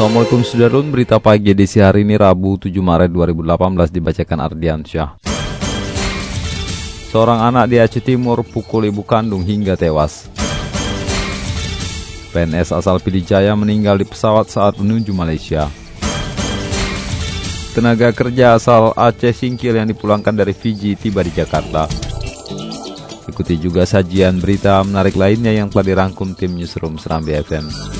Assalamualaikum Sudarlun, berita pagi edisi hari ini Rabu 7 Maret 2018 dibacakan Ardian Syah. Seorang anak di Aceh Timur pukul ibu kandung hingga tewas. PNS asal Pidijaya meninggal di pesawat saat menuju Malaysia. Tenaga kerja asal Aceh Singkil yang dipulangkan dari Fiji tiba di Jakarta. Ikuti juga sajian berita menarik lainnya yang telah dirangkum tim Newsroom Serambi FM.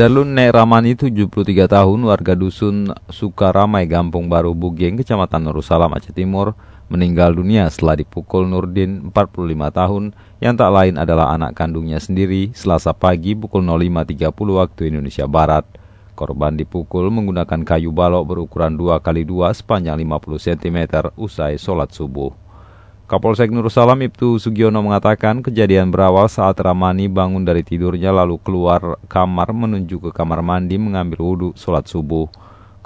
Darlun Nek Ramani 73 tahun warga dusun Sukaramai Gampung Baru Bugeng Kecamatan Nursalam Aceh Timur meninggal dunia setelah dipukul Nurdin 45 tahun yang tak lain adalah anak kandungnya sendiri Selasa pagi pukul 05.30 waktu Indonesia Barat. Korban dipukul menggunakan kayu balok berukuran 2 x 2 sepanjang 50 cm usai sholat subuh. Kapolsek Nur Salam Ibtu Sugiono mengatakan kejadian berawal saat Ramani bangun dari tidurnya lalu keluar kamar menuju ke kamar mandi mengambil wudhu sholat subuh.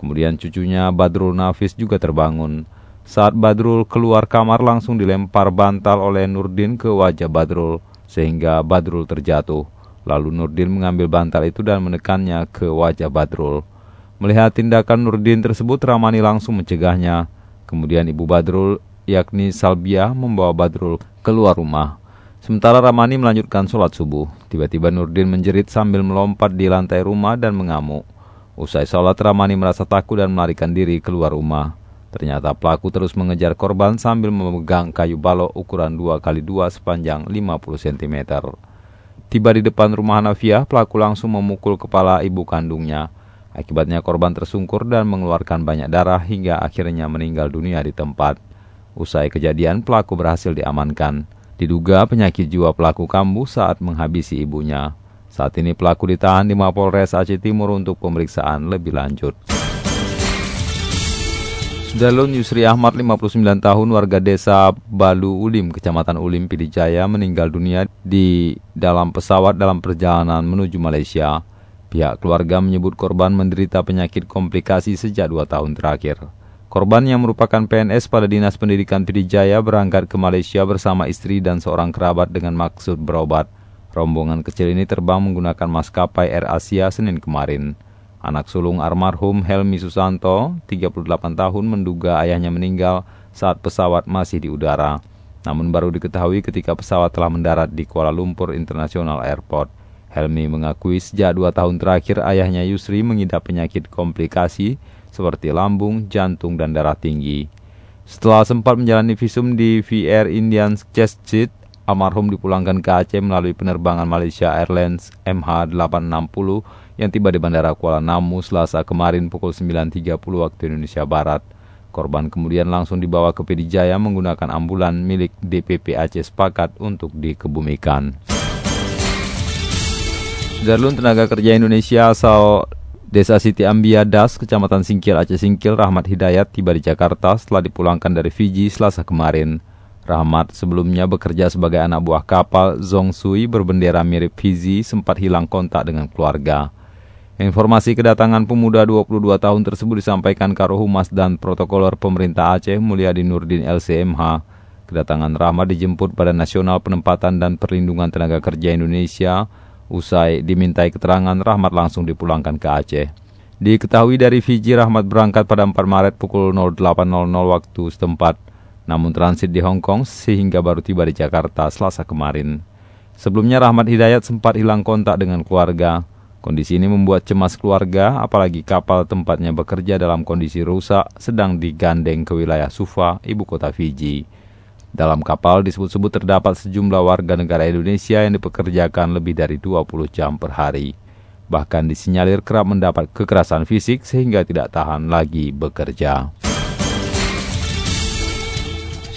Kemudian cucunya Badrul Nafis juga terbangun. Saat Badrul keluar kamar langsung dilempar bantal oleh Nurdin ke wajah Badrul sehingga Badrul terjatuh. Lalu Nurdin mengambil bantal itu dan menekannya ke wajah Badrul. Melihat tindakan Nurdin tersebut Ramani langsung mencegahnya. Kemudian ibu Badrul yakni Salbiah membawa Badrul keluar rumah. Sementara Ramani melanjutkan sholat subuh. Tiba-tiba Nurdin menjerit sambil melompat di lantai rumah dan mengamuk. Usai sholat Ramani merasa takut dan melarikan diri keluar rumah. Ternyata pelaku terus mengejar korban sambil memegang kayu balok ukuran 2 x 2 sepanjang 50 cm. Tiba di depan rumah Hanafiah, pelaku langsung memukul kepala ibu kandungnya. Akibatnya korban tersungkur dan mengeluarkan banyak darah hingga akhirnya meninggal dunia di tempat. Usai kejadian, pelaku berhasil diamankan. Diduga penyakit jiwa pelaku kambuh saat menghabisi ibunya. Saat ini pelaku ditahan di Mapolres Aceh Timur untuk pemeriksaan lebih lanjut. Sudalun Yusri Ahmad, 59 tahun, warga desa Balu Ulim, Kecamatan Ulim, Pidijaya, meninggal dunia di dalam pesawat dalam perjalanan menuju Malaysia. Pihak keluarga menyebut korban menderita penyakit komplikasi sejak dua tahun terakhir. Korban yang merupakan PNS pada Dinas Pendidikan Pidijaya berangkat ke Malaysia bersama istri dan seorang kerabat dengan maksud berobat. Rombongan kecil ini terbang menggunakan maskapai Air Asia Senin kemarin. Anak sulung almarhum Helmi Susanto, 38 tahun, menduga ayahnya meninggal saat pesawat masih di udara. Namun baru diketahui ketika pesawat telah mendarat di Kuala Lumpur International Airport. Helmi mengakui sejak dua tahun terakhir ayahnya Yusri mengidap penyakit komplikasi seperti lambung, jantung, dan darah tinggi. Setelah sempat menjalani visum di VR Indian Chest Seat, almarhum dipulangkan ke Aceh melalui penerbangan Malaysia Airlines MH860 yang tiba di Bandara Kuala Namu selasa kemarin pukul 9.30 waktu Indonesia Barat. Korban kemudian langsung dibawa ke Pidijaya menggunakan ambulan milik DPP Aceh Sepakat untuk dikebumikan. Darlun tenaga kerja Indonesia asal Desa Siti Ambia Das, Kecamatan Singkil, Aceh Singkil, Rahmat Hidayat tiba di Jakarta setelah dipulangkan dari Fiji selasa kemarin. Rahmat sebelumnya bekerja sebagai anak buah kapal Zongsui berbendera mirip Fiji sempat hilang kontak dengan keluarga. Informasi kedatangan pemuda 22 tahun tersebut disampaikan Karohumas dan Protokoler Pemerintah Aceh Mulyadi Nurdin LCMH. Kedatangan Rahmat dijemput pada Nasional Penempatan dan Perlindungan Tenaga Kerja Indonesia Usai dimintai keterangan, Rahmat langsung dipulangkan ke Aceh. Diketahui dari Fiji, Rahmat berangkat pada 4 Maret pukul 08.00 waktu setempat, namun transit di Hong Kong sehingga baru tiba di Jakarta selasa kemarin. Sebelumnya Rahmat Hidayat sempat hilang kontak dengan keluarga. Kondisi ini membuat cemas keluarga, apalagi kapal tempatnya bekerja dalam kondisi rusak sedang digandeng ke wilayah Suva, ibu kota Fiji. Dalam kapal disebut-sebut terdapat sejumlah warga negara Indonesia yang dipekerjakan lebih dari 20 jam per hari. Bahkan disinyalir kerap mendapat kekerasan fisik sehingga tidak tahan lagi bekerja.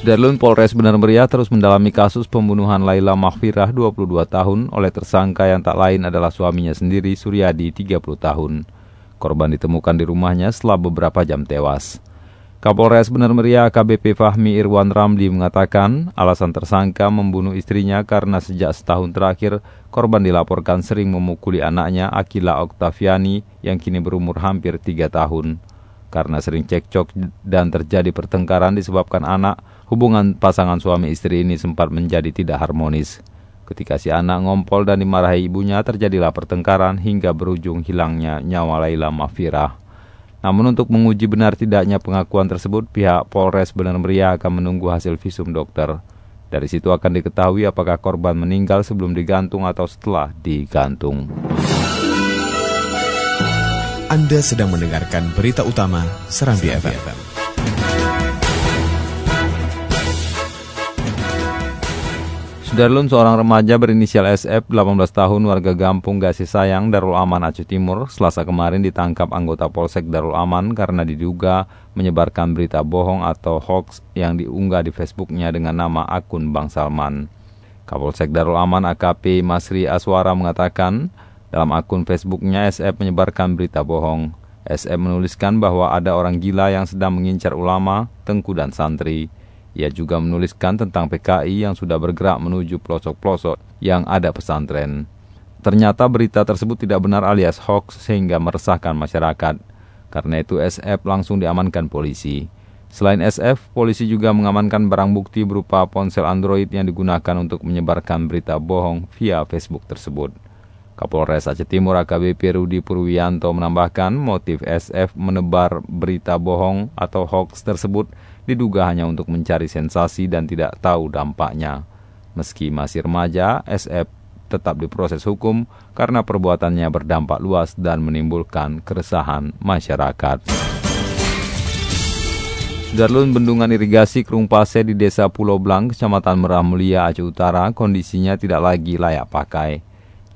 Sudarlun Polres Benar Meriah terus mendalami kasus pembunuhan Laila Mahfirah 22 tahun oleh tersangka yang tak lain adalah suaminya sendiri Suryadi 30 tahun. Korban ditemukan di rumahnya setelah beberapa jam tewas. Kapolres Benar Meriah KBP Fahmi Irwan Ramli mengatakan alasan tersangka membunuh istrinya karena sejak setahun terakhir korban dilaporkan sering memukuli anaknya Akila Oktaviani yang kini berumur hampir 3 tahun. Karena sering cekcok dan terjadi pertengkaran disebabkan anak, hubungan pasangan suami istri ini sempat menjadi tidak harmonis. Ketika si anak ngompol dan dimarahi ibunya, terjadilah pertengkaran hingga berujung hilangnya nyawa Laila Mafirah. Namun untuk menguji benar tidaknya pengakuan tersebut, pihak Polres Benar Meriah akan menunggu hasil visum dokter. Dari situ akan diketahui apakah korban meninggal sebelum digantung atau setelah digantung. Anda sedang mendengarkan berita utama Serambi FM. Sudarlun seorang remaja berinisial SF 18 tahun warga Gampung Gasih Sayang Darul Aman Aceh Timur selasa kemarin ditangkap anggota Polsek Darul Aman karena diduga menyebarkan berita bohong atau hoax yang diunggah di Facebooknya dengan nama akun Bang Salman. Kapolsek Darul Aman AKP Masri Aswara mengatakan dalam akun Facebooknya, SF menyebarkan berita bohong. SF menuliskan bahwa ada orang gila yang sedang mengincar ulama, tengku, dan santri. Ia juga menuliskan tentang PKI yang sudah bergerak menuju pelosok-pelosok yang ada pesantren. Ternyata berita tersebut tidak benar alias hoax sehingga meresahkan masyarakat. Karena itu SF langsung diamankan polisi. Selain SF, polisi juga mengamankan barang bukti berupa ponsel Android yang digunakan untuk menyebarkan berita bohong via Facebook tersebut. Kapolres Aceh Timur AKBP Rudi Purwianto menambahkan motif SF menebar berita bohong atau hoax tersebut diduga hanya untuk mencari sensasi dan tidak tahu dampaknya. Meski masih remaja, SF tetap diproses hukum karena perbuatannya berdampak luas dan menimbulkan keresahan masyarakat. Darlun bendungan irigasi Kerumpase di Desa Pulau Blang, Kecamatan Merah Mulia, Aceh Utara, kondisinya tidak lagi layak pakai.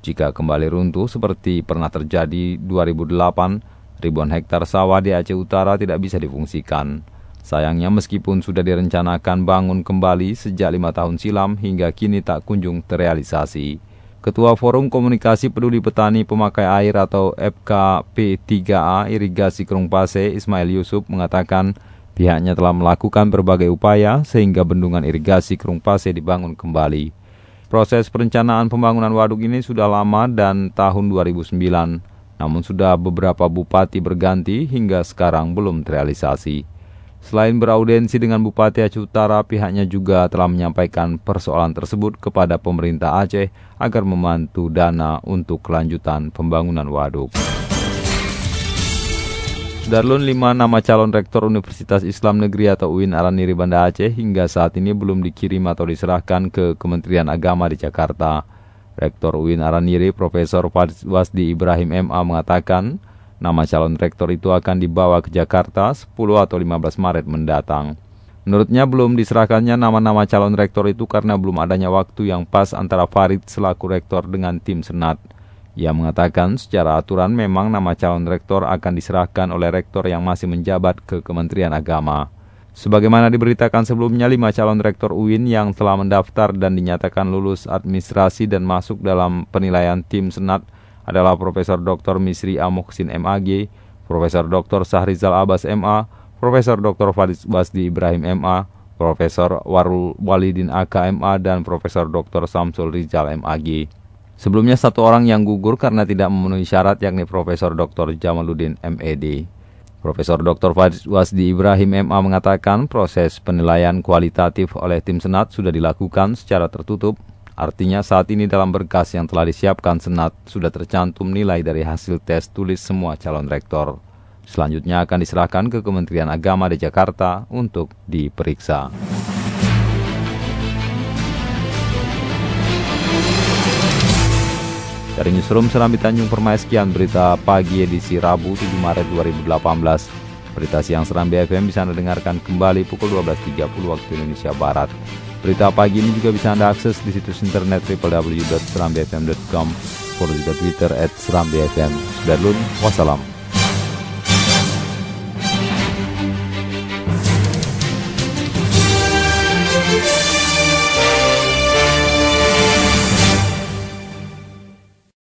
Jika kembali runtuh seperti pernah terjadi 2008, ribuan hektar sawah di Aceh Utara tidak bisa difungsikan. Sayangnya meskipun sudah direncanakan bangun kembali sejak lima tahun silam hingga kini tak kunjung terrealisasi. Ketua Forum Komunikasi Peduli Petani Pemakai Air atau FKP3A Irigasi Kerungpase Ismail Yusuf mengatakan pihaknya telah melakukan berbagai upaya sehingga bendungan irigasi Kerungpase dibangun kembali. Proses perencanaan pembangunan waduk ini sudah lama dan tahun 2009, namun sudah beberapa bupati berganti hingga sekarang belum terrealisasi. Selain beraudensi dengan Bupati Aceh Utara, pihaknya juga telah menyampaikan persoalan tersebut kepada pemerintah Aceh agar membantu dana untuk kelanjutan pembangunan waduk. Darlun 5 nama calon rektor Universitas Islam Negeri atau UIN Araniri Banda Aceh hingga saat ini belum dikirim atau diserahkan ke Kementerian Agama di Jakarta. Rektor UIN Araniri Profesor Wasdi Ibrahim MA mengatakan nama calon rektor itu akan dibawa ke Jakarta 10 atau 15 Maret mendatang. Menurutnya belum diserahkannya nama-nama calon rektor itu karena belum adanya waktu yang pas antara Farid selaku rektor dengan tim Senat. Ia mengatakan secara aturan memang nama calon rektor akan diserahkan oleh rektor yang masih menjabat ke Kementerian Agama. Sebagaimana diberitakan sebelumnya, lima calon rektor UIN yang telah mendaftar dan dinyatakan lulus administrasi dan masuk dalam penilaian tim Senat adalah Profesor Dr. Misri Amoksin MAG, Profesor Dr. Sahrizal Abbas MA, Profesor Dr. Fadis Basdi Ibrahim MA, Profesor Warul Walidin AK MA, dan Profesor Dr. Samsul Rizal MAG. Sebelumnya satu orang yang gugur karena tidak memenuhi syarat yakni Profesor Dr. Jamaluddin MED. Profesor Dr. Wasdi Ibrahim MA mengatakan proses penilaian kualitatif oleh tim Senat sudah dilakukan secara tertutup. Artinya saat ini dalam berkas yang telah disiapkan Senat sudah tercantum nilai dari hasil tes tulis semua calon rektor. Selanjutnya akan diserahkan ke Kementerian Agama di Jakarta untuk diperiksa. Dari Newsroom Serambi Tanjung Permai sekian berita pagi edisi Rabu 7 Maret 2018. Berita siang Serambi FM bisa Anda dengarkan kembali pukul 12.30 waktu Indonesia Barat. Berita pagi ini juga bisa Anda akses di situs internet www.serambifm.com, follow juga Twitter at Serambi FM. Sudah wassalam.